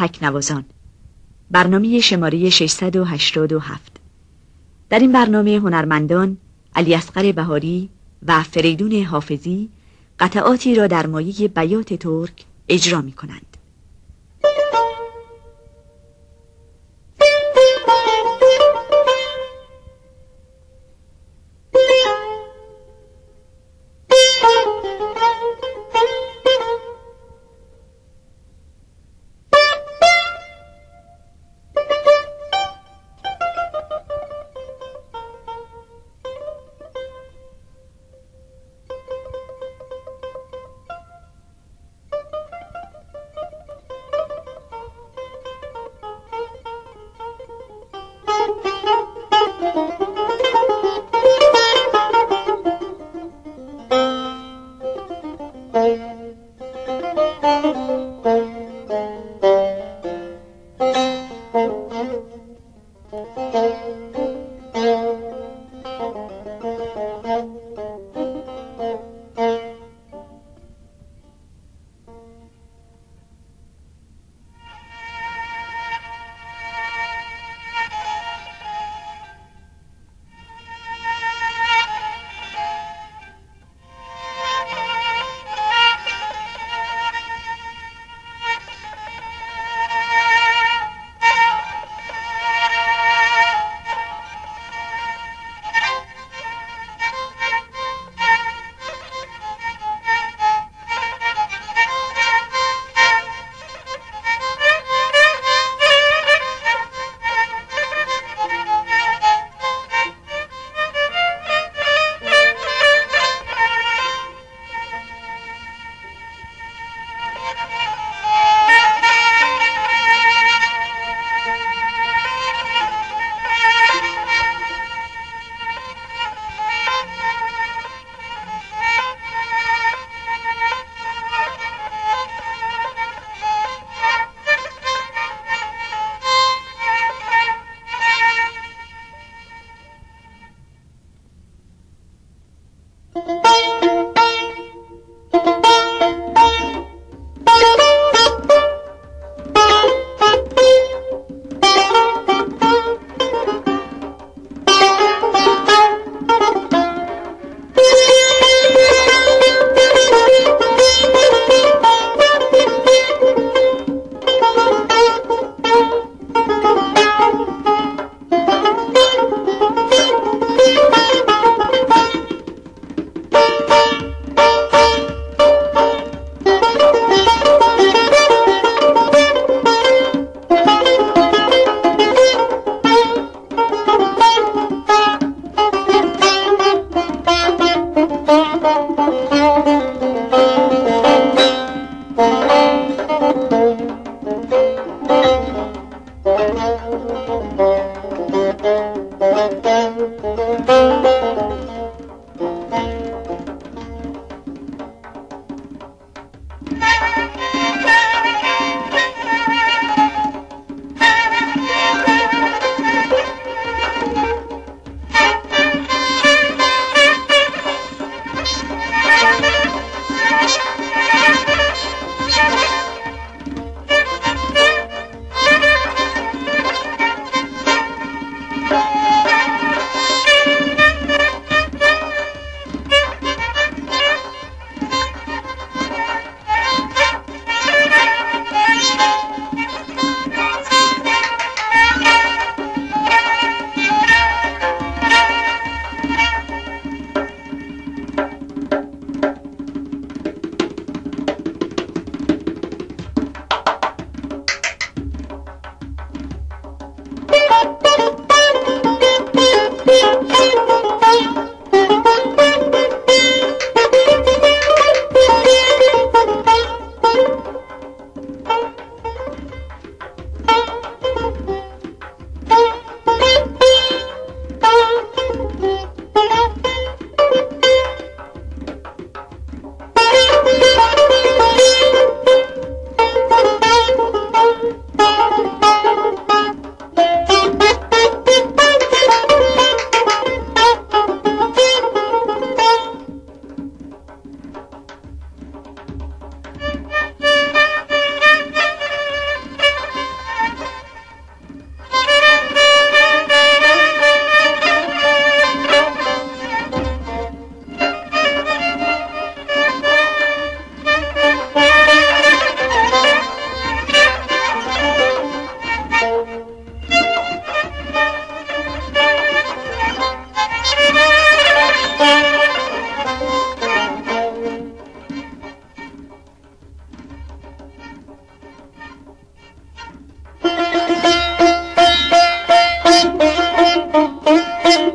تکنوازان برنامه شماره 687 در این برنامه هنرمندان علی اصغر بهاری و فریدون حافظی قطعاتی را در مایه بیات ترک اجرا می کنند. Thank you.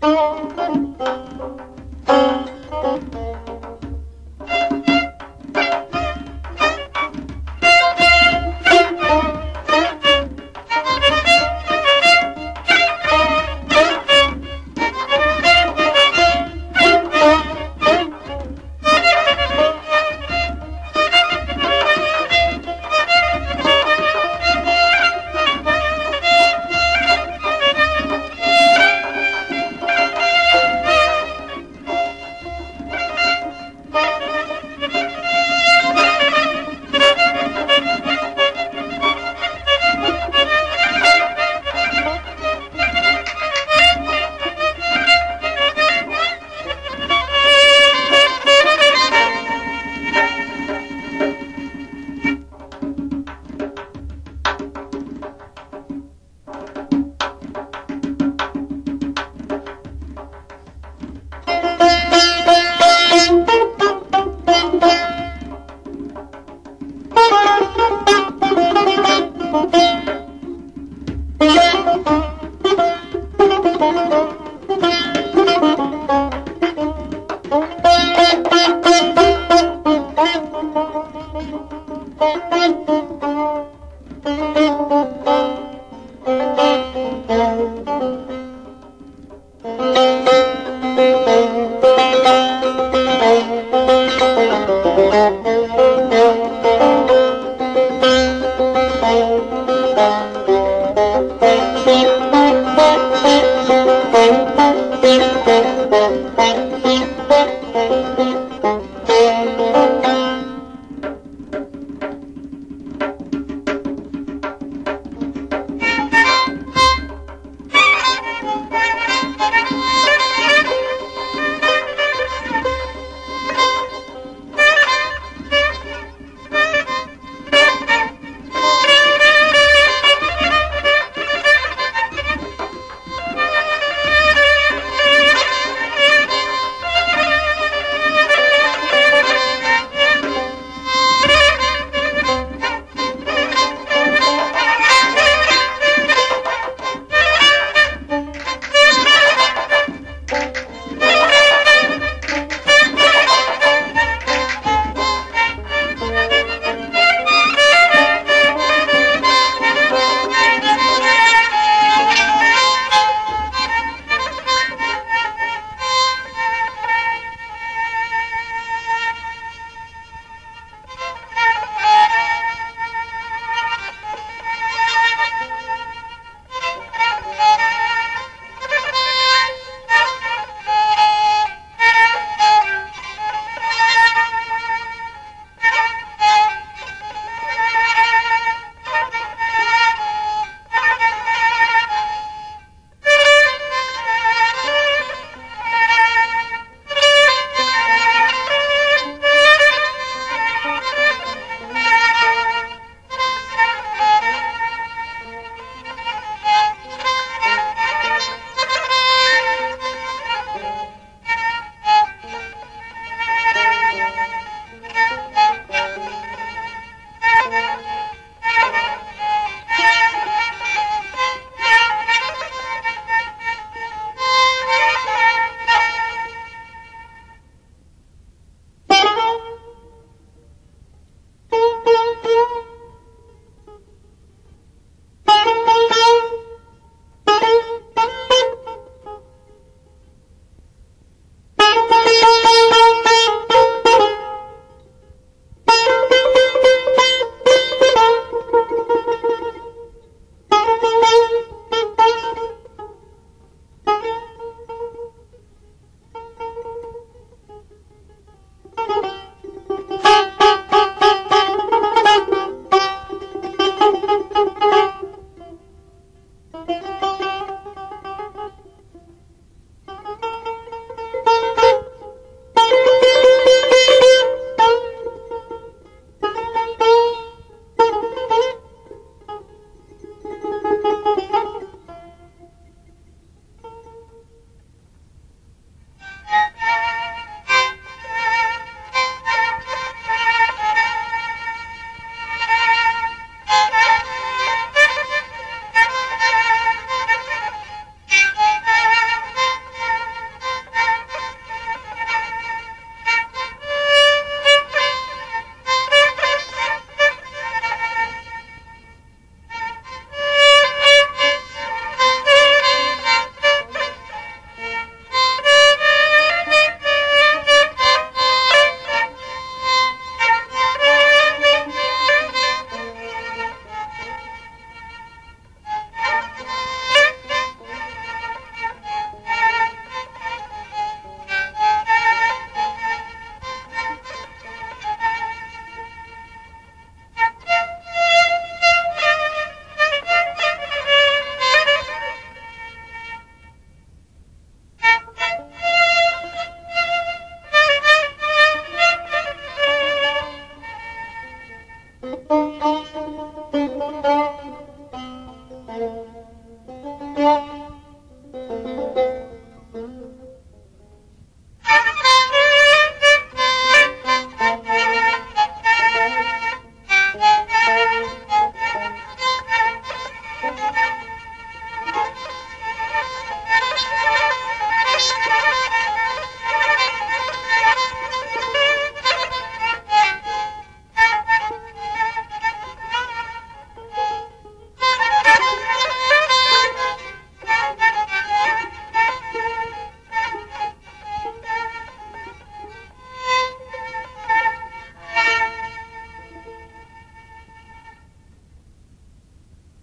Thank you.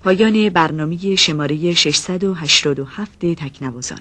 پایان برنامه شماره 687 تکنوازان.